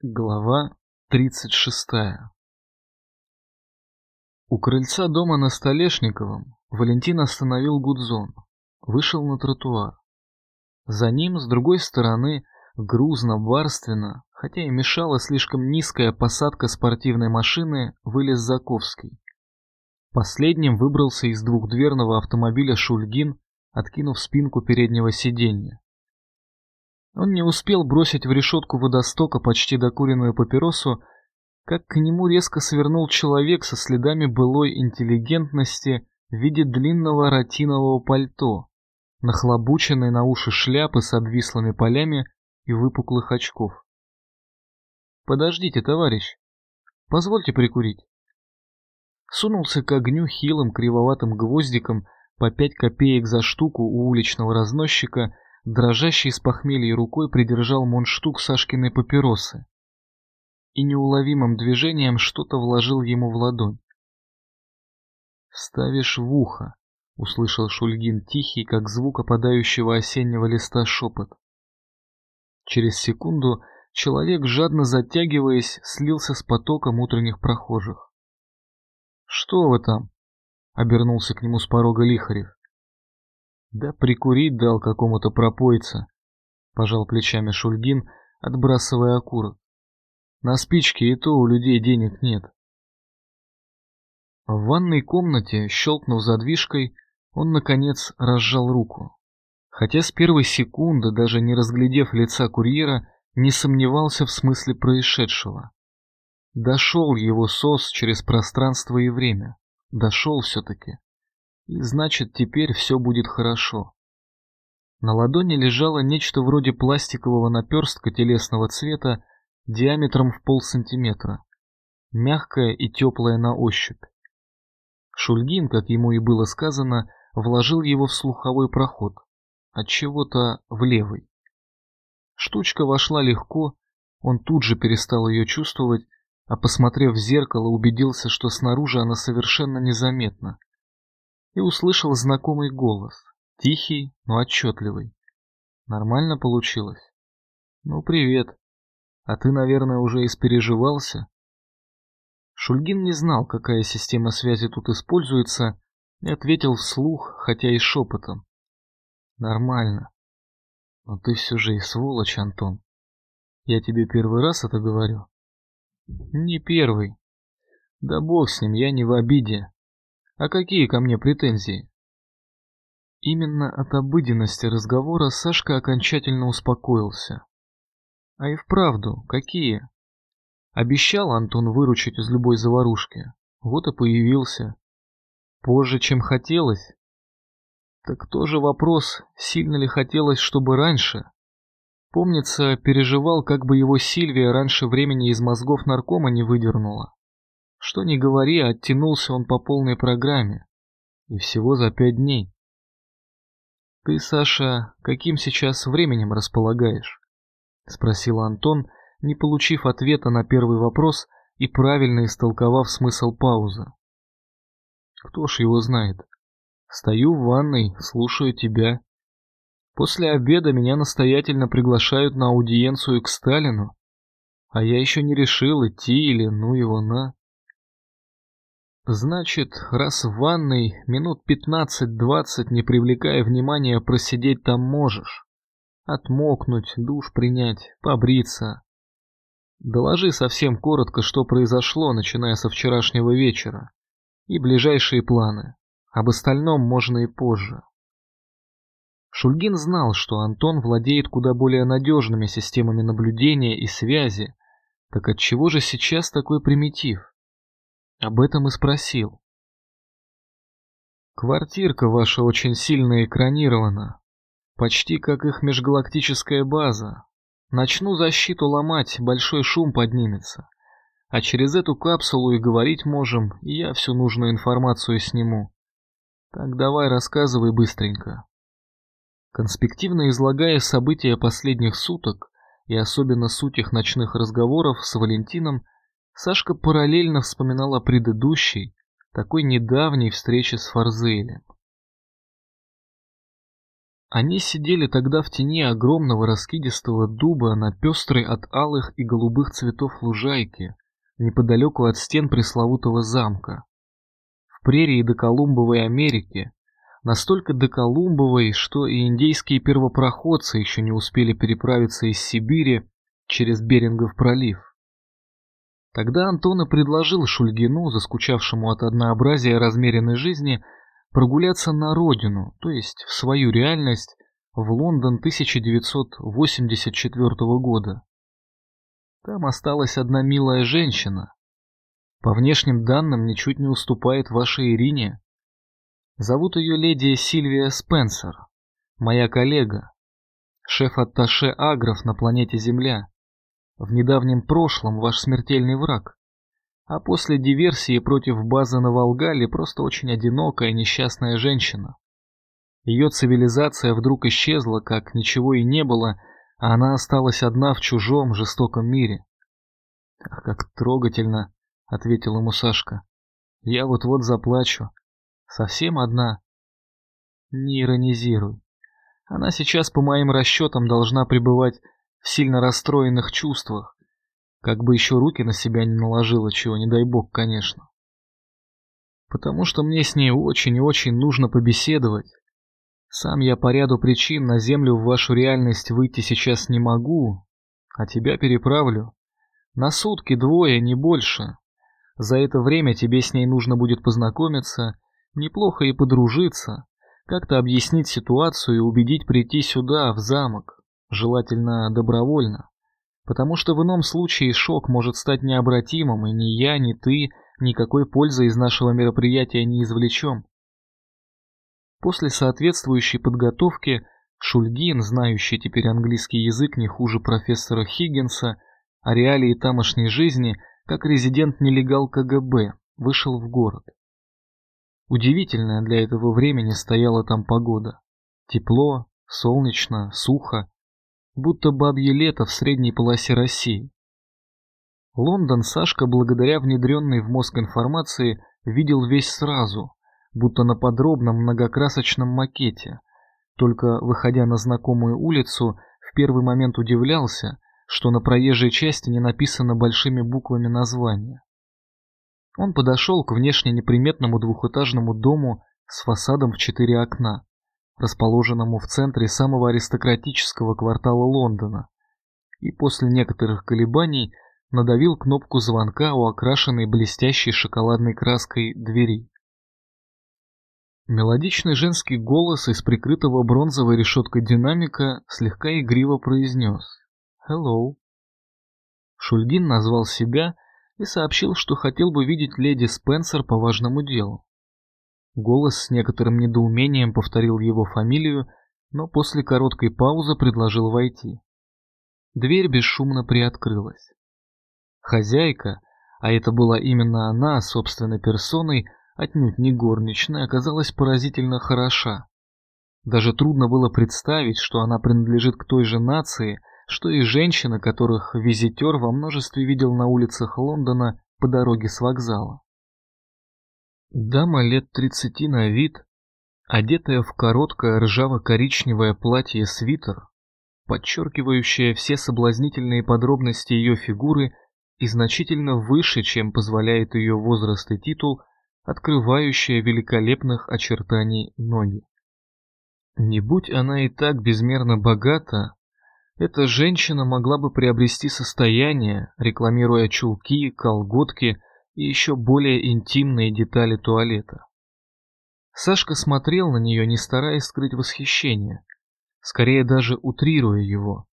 Глава 36 У крыльца дома на Столешниковом Валентин остановил Гудзон, вышел на тротуар. За ним, с другой стороны, грузно, барственно, хотя и мешала слишком низкая посадка спортивной машины, вылез Заковский. Последним выбрался из двухдверного автомобиля Шульгин, откинув спинку переднего сиденья. Он не успел бросить в решетку водостока почти докуренную папиросу, как к нему резко свернул человек со следами былой интеллигентности в виде длинного ротинового пальто, нахлобученной на уши шляпы с обвислыми полями и выпуклых очков. «Подождите, товарищ, позвольте прикурить». Сунулся к огню хилым кривоватым гвоздиком по пять копеек за штуку у уличного разносчика – дрожащей с похмелья рукой придержал мундштук Сашкиной папиросы и неуловимым движением что-то вложил ему в ладонь. «Ставишь в ухо», — услышал Шульгин тихий, как звук опадающего осеннего листа шепот. Через секунду человек, жадно затягиваясь, слился с потоком утренних прохожих. «Что вы там?» — обернулся к нему с порога Лихарев. Да прикурить дал какому-то пропойца, пожал плечами Шульгин, отбрасывая окурок. На спички и то у людей денег нет. В ванной комнате, щелкнув задвижкой, он, наконец, разжал руку. Хотя с первой секунды, даже не разглядев лица курьера, не сомневался в смысле происшедшего. Дошел его сос через пространство и время. Дошел все-таки. И значит, теперь все будет хорошо. На ладони лежало нечто вроде пластикового наперстка телесного цвета диаметром в полсантиметра, мягкое и теплое на ощупь. Шульгин, как ему и было сказано, вложил его в слуховой проход, от чего-то в левый. Штучка вошла легко, он тут же перестал ее чувствовать, а посмотрев в зеркало, убедился, что снаружи она совершенно незаметна и услышал знакомый голос, тихий, но отчетливый. Нормально получилось? Ну, привет. А ты, наверное, уже испереживался? Шульгин не знал, какая система связи тут используется, и ответил вслух, хотя и шепотом. Нормально. Но ты все же и сволочь, Антон. Я тебе первый раз это говорю? Не первый. Да бог с ним, я не в обиде. А какие ко мне претензии? Именно от обыденности разговора Сашка окончательно успокоился. А и вправду, какие? Обещал Антон выручить из любой заварушки. Вот и появился. Позже, чем хотелось. Так тоже вопрос, сильно ли хотелось, чтобы раньше. Помнится, переживал, как бы его Сильвия раньше времени из мозгов наркома не выдернула. Что ни говори, оттянулся он по полной программе. И всего за пять дней. Ты, Саша, каким сейчас временем располагаешь? Спросил Антон, не получив ответа на первый вопрос и правильно истолковав смысл паузы. Кто ж его знает? Стою в ванной, слушаю тебя. После обеда меня настоятельно приглашают на аудиенцию к Сталину, а я еще не решил, идти или ну его на. Значит, раз в ванной минут пятнадцать-двадцать, не привлекая внимания, просидеть там можешь. Отмокнуть, душ принять, побриться. Доложи совсем коротко, что произошло, начиная со вчерашнего вечера. И ближайшие планы. Об остальном можно и позже. Шульгин знал, что Антон владеет куда более надежными системами наблюдения и связи. Так отчего же сейчас такой примитив? Об этом и спросил. Квартирка ваша очень сильно экранирована. Почти как их межгалактическая база. Начну защиту ломать, большой шум поднимется. А через эту капсулу и говорить можем, и я всю нужную информацию сниму. Так давай рассказывай быстренько. Конспективно излагая события последних суток, и особенно суть их ночных разговоров с Валентином, Сашка параллельно вспоминал о предыдущей, такой недавней встрече с Фарзелем. Они сидели тогда в тени огромного раскидистого дуба на пестрой от алых и голубых цветов лужайке, неподалеку от стен пресловутого замка. В прерии доколумбовой Америки, настолько доколумбовой, что и индейские первопроходцы еще не успели переправиться из Сибири через Берингов пролив. Тогда Антон и предложил Шульгину, заскучавшему от однообразия размеренной жизни, прогуляться на родину, то есть в свою реальность, в Лондон 1984 года. Там осталась одна милая женщина. По внешним данным ничуть не уступает вашей Ирине. Зовут ее леди Сильвия Спенсер, моя коллега, шеф-атташе Агров на планете Земля. В недавнем прошлом ваш смертельный враг а после диверсии против базы на Волгале просто очень одинокая несчастная женщина. Ее цивилизация вдруг исчезла, как ничего и не было, а она осталась одна в чужом жестоком мире. «Ах, как трогательно!» — ответил ему Сашка. «Я вот-вот заплачу. Совсем одна?» «Не иронизируй. Она сейчас, по моим расчетам, должна пребывать в сильно расстроенных чувствах. Как бы еще руки на себя не наложила, чего не дай бог, конечно. Потому что мне с ней очень и очень нужно побеседовать. Сам я по ряду причин на землю в вашу реальность выйти сейчас не могу, а тебя переправлю. На сутки двое, не больше. За это время тебе с ней нужно будет познакомиться, неплохо и подружиться, как-то объяснить ситуацию и убедить прийти сюда, в замок, желательно добровольно потому что в ином случае шок может стать необратимым, и ни я, ни ты никакой пользы из нашего мероприятия не извлечем. После соответствующей подготовки Шульгин, знающий теперь английский язык не хуже профессора Хиггинса, о реалии тамошней жизни, как резидент-нелегал КГБ, вышел в город. Удивительная для этого времени стояла там погода. Тепло, солнечно, сухо, будто бабье лето в средней полосе России. Лондон Сашка, благодаря внедренной в мозг информации, видел весь сразу, будто на подробном многокрасочном макете. Только, выходя на знакомую улицу, в первый момент удивлялся, что на проезжей части не написано большими буквами название. Он подошел к внешне неприметному двухэтажному дому с фасадом в четыре окна расположенному в центре самого аристократического квартала Лондона, и после некоторых колебаний надавил кнопку звонка у окрашенной блестящей шоколадной краской двери. Мелодичный женский голос из прикрытого бронзовой решеткой динамика слегка игриво произнес «Hello». Шульгин назвал себя и сообщил, что хотел бы видеть леди Спенсер по важному делу. Голос с некоторым недоумением повторил его фамилию, но после короткой паузы предложил войти. Дверь бесшумно приоткрылась. Хозяйка, а это была именно она собственной персоной, отнюдь не горничная, оказалась поразительно хороша. Даже трудно было представить, что она принадлежит к той же нации, что и женщины, которых визитер во множестве видел на улицах Лондона по дороге с вокзала. Дама лет тридцати на вид, одетая в короткое ржаво-коричневое платье-свитер, подчеркивающее все соблазнительные подробности ее фигуры и значительно выше, чем позволяет ее возраст и титул, открывающая великолепных очертаний ноги. Не будь она и так безмерно богата, эта женщина могла бы приобрести состояние, рекламируя чулки, колготки, и еще более интимные детали туалета. Сашка смотрел на нее, не стараясь скрыть восхищение, скорее даже утрируя его,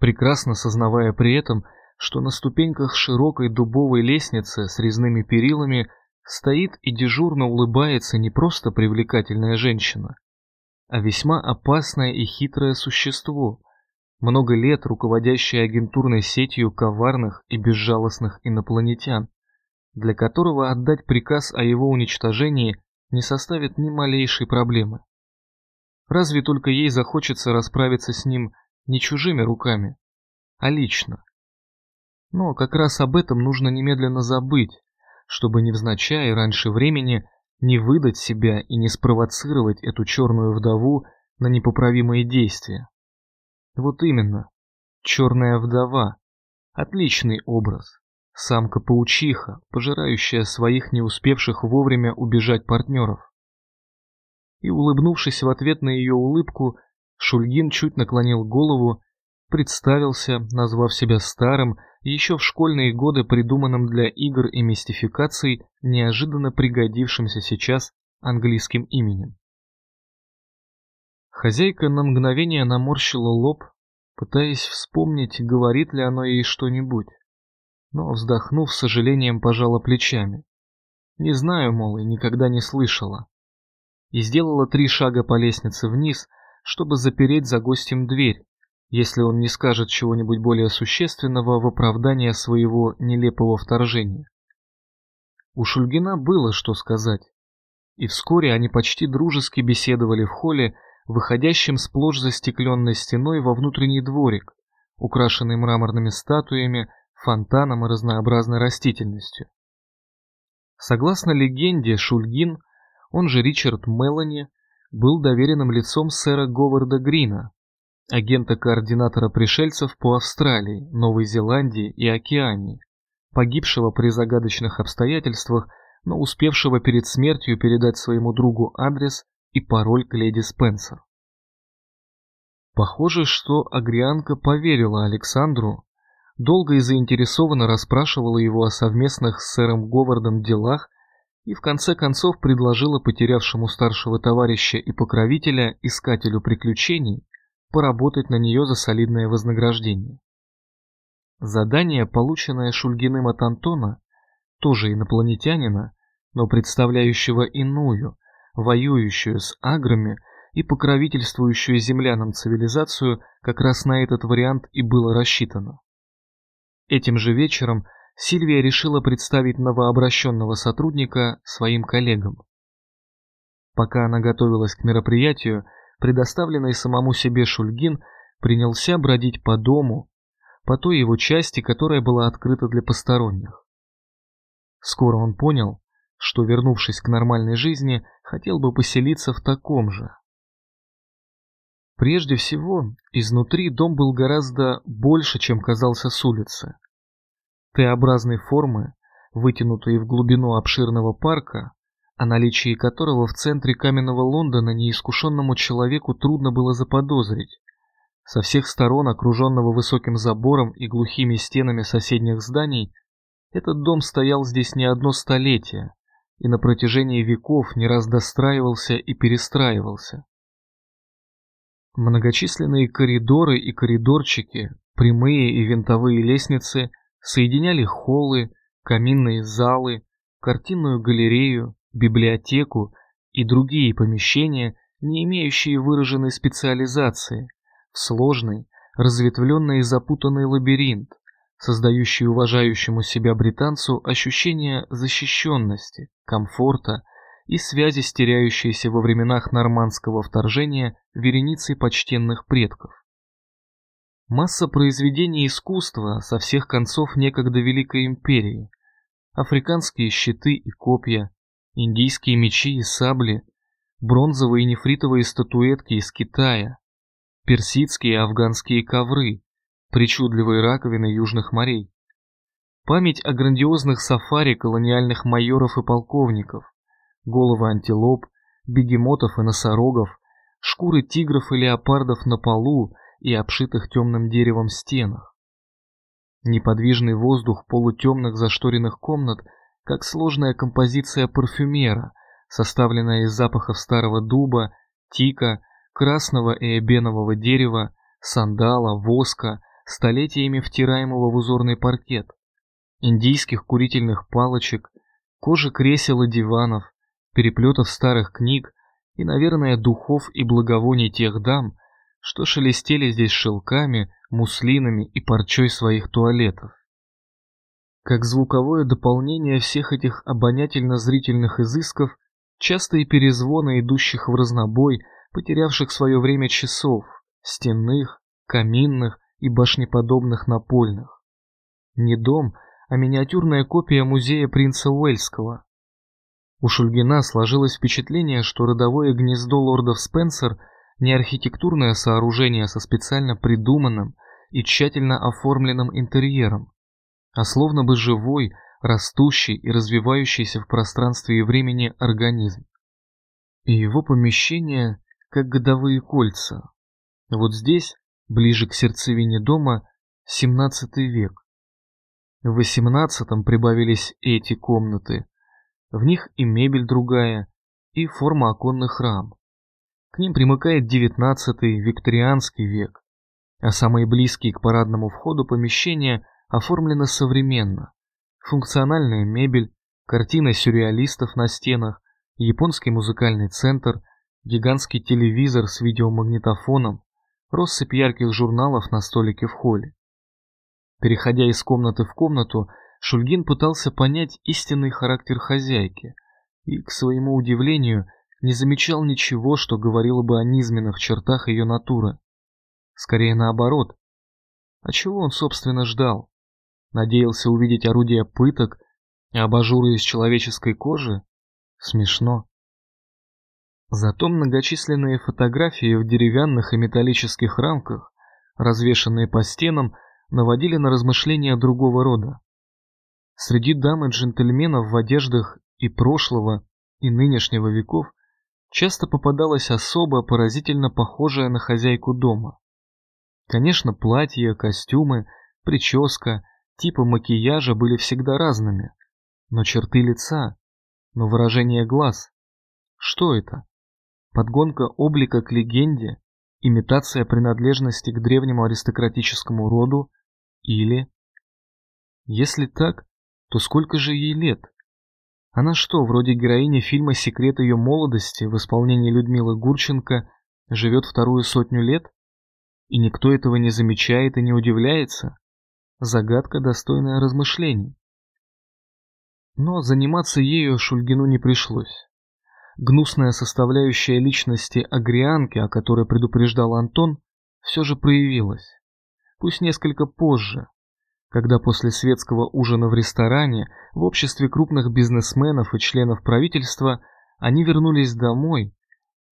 прекрасно сознавая при этом, что на ступеньках широкой дубовой лестницы с резными перилами стоит и дежурно улыбается не просто привлекательная женщина, а весьма опасное и хитрое существо, много лет руководящее агентурной сетью коварных и безжалостных инопланетян для которого отдать приказ о его уничтожении не составит ни малейшей проблемы. Разве только ей захочется расправиться с ним не чужими руками, а лично. Но как раз об этом нужно немедленно забыть, чтобы невзначай раньше времени не выдать себя и не спровоцировать эту черную вдову на непоправимые действия. Вот именно, черная вдова, отличный образ, самка-паучиха, пожирающая своих не успевших вовремя убежать партнеров. И улыбнувшись в ответ на ее улыбку, Шульгин чуть наклонил голову, представился, назвав себя старым, еще в школьные годы придуманным для игр и мистификаций, неожиданно пригодившимся сейчас английским именем. Хозяйка на мгновение наморщила лоб, пытаясь вспомнить, говорит ли оно ей что-нибудь. Но, вздохнув, с сожалением пожала плечами. Не знаю, мол, и никогда не слышала. И сделала три шага по лестнице вниз, чтобы запереть за гостем дверь, если он не скажет чего-нибудь более существенного в оправдание своего нелепого вторжения. У Шульгина было что сказать, и вскоре они почти дружески беседовали в холле, выходящем сплошь застекленной стеной во внутренний дворик, украшенный мраморными статуями, фонтаном и разнообразной растительностью. Согласно легенде, Шульгин, он же Ричард Мелани, был доверенным лицом сэра Говарда Грина, агента-координатора пришельцев по Австралии, Новой Зеландии и Океании, погибшего при загадочных обстоятельствах, но успевшего перед смертью передать своему другу адрес и пароль к леди Спенсер. Похоже, что Агрианка поверила Александру, долго и заинтересованно расспрашивала его о совместных с сэром Говардом делах и в конце концов предложила потерявшему старшего товарища и покровителя, искателю приключений, поработать на нее за солидное вознаграждение. Задание, полученное Шульгиным от Антона, тоже инопланетянина, но представляющего иную, воюющую с аграми и покровительствующую землянам цивилизацию, как раз на этот вариант и было рассчитано. Этим же вечером Сильвия решила представить новообращенного сотрудника своим коллегам. Пока она готовилась к мероприятию, предоставленный самому себе Шульгин принялся бродить по дому, по той его части, которая была открыта для посторонних. Скоро он понял, что, вернувшись к нормальной жизни, хотел бы поселиться в таком же. Прежде всего, изнутри дом был гораздо больше, чем казался с улицы. Т-образной формы, вытянутые в глубину обширного парка, о наличии которого в центре каменного Лондона неискушенному человеку трудно было заподозрить. Со всех сторон, окруженного высоким забором и глухими стенами соседних зданий, этот дом стоял здесь не одно столетие и на протяжении веков не раз достраивался и перестраивался. Многочисленные коридоры и коридорчики, прямые и винтовые лестницы соединяли холлы, каминные залы, картинную галерею, библиотеку и другие помещения, не имеющие выраженной специализации, в сложный, разветвленный и запутанный лабиринт, создающий уважающему себя британцу ощущение защищенности, комфорта и связи с теряющейся во временах нормандского вторжения вереницей почтенных предков. Масса произведений искусства со всех концов некогда Великой Империи, африканские щиты и копья, индийские мечи и сабли, бронзовые и нефритовые статуэтки из Китая, персидские и афганские ковры, причудливые раковины южных морей. Память о грандиозных сафари колониальных майоров и полковников, головы антилоп, бегемотов и носорогов, шкуры тигров и леопардов на полу и обшитых темным деревом стенах. Неподвижный воздух полутемных зашторенных комнат – как сложная композиция парфюмера, составленная из запахов старого дуба, тика, красного и эбенового дерева, сандала, воска, столетиями втираемого в узорный паркет, индийских курительных палочек, кожи кресел и диванов, переплетов старых книг и, наверное, духов и благовоний тех дам, что шелестели здесь шелками, муслинами и парчой своих туалетов. Как звуковое дополнение всех этих обонятельно-зрительных изысков, частые перезвоны идущих в разнобой, потерявших свое время часов, стенных, каминных и башнеподобных напольных. Не дом, а миниатюрная копия музея принца Уэльского. У Шульгина сложилось впечатление, что родовое гнездо лордов Спенсер не архитектурное сооружение со специально придуманным и тщательно оформленным интерьером, а словно бы живой, растущий и развивающийся в пространстве и времени организм. И его помещение как годовые кольца. Вот здесь, ближе к сердцевине дома, 17 век. В 18 прибавились эти комнаты. В них и мебель другая, и форма оконных рам. К ним примыкает 19 викторианский век, а самые близкие к парадному входу помещения оформлены современно. Функциональная мебель, картины сюрреалистов на стенах, японский музыкальный центр, гигантский телевизор с видеомагнитофоном, россыпь ярких журналов на столике в холле. Переходя из комнаты в комнату, Шульгин пытался понять истинный характер хозяйки и, к своему удивлению, не замечал ничего, что говорило бы о низменных чертах ее натуры. Скорее наоборот. А чего он, собственно, ждал? Надеялся увидеть орудия пыток и абажуры из человеческой кожи? Смешно. Зато многочисленные фотографии в деревянных и металлических рамках, развешанные по стенам, наводили на размышления другого рода. Среди дам и джентльменов в одеждах и прошлого, и нынешнего веков часто попадалась особа, поразительно похожая на хозяйку дома. Конечно, платья, костюмы, прическа, типы макияжа были всегда разными, но черты лица, но выражение глаз. Что это? Подгонка облика к легенде, имитация принадлежности к древнему аристократическому роду или... Если так, то сколько же ей лет? Она что, вроде героини фильма «Секрет ее молодости» в исполнении Людмилы Гурченко живет вторую сотню лет? И никто этого не замечает и не удивляется? Загадка, достойная размышлений. Но заниматься ею Шульгину не пришлось. Гнусная составляющая личности Агрианки, о которой предупреждал Антон, все же проявилась. Пусть несколько позже, когда после светского ужина в ресторане в обществе крупных бизнесменов и членов правительства они вернулись домой,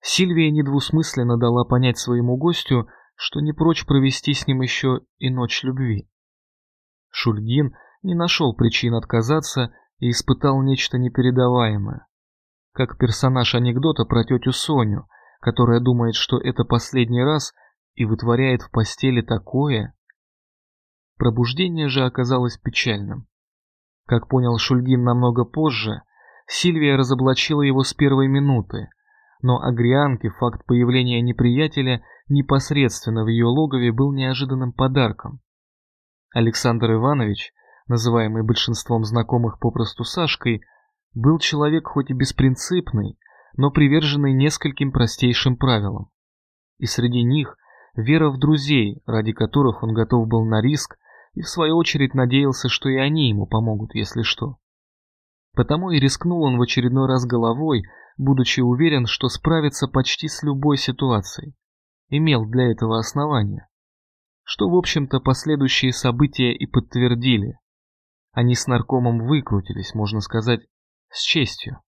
Сильвия недвусмысленно дала понять своему гостю, что не прочь провести с ним еще и ночь любви. Шульгин не нашел причин отказаться и испытал нечто непередаваемое. Как персонаж анекдота про тетю Соню, которая думает, что это последний раз и вытворяет в постели такое. Пробуждение же оказалось печальным. Как понял Шульгин намного позже, Сильвия разоблачила его с первой минуты, но Агрианке факт появления неприятеля непосредственно в ее логове был неожиданным подарком. Александр Иванович называемый большинством знакомых попросту Сашкой, был человек хоть и беспринципный, но приверженный нескольким простейшим правилам. И среди них вера в друзей, ради которых он готов был на риск и в свою очередь надеялся, что и они ему помогут, если что. Потому и рискнул он в очередной раз головой, будучи уверен, что справится почти с любой ситуацией. Имел для этого основания. Что, в общем-то, последующие события и подтвердили. Они с наркомом выкрутились, можно сказать, с честью.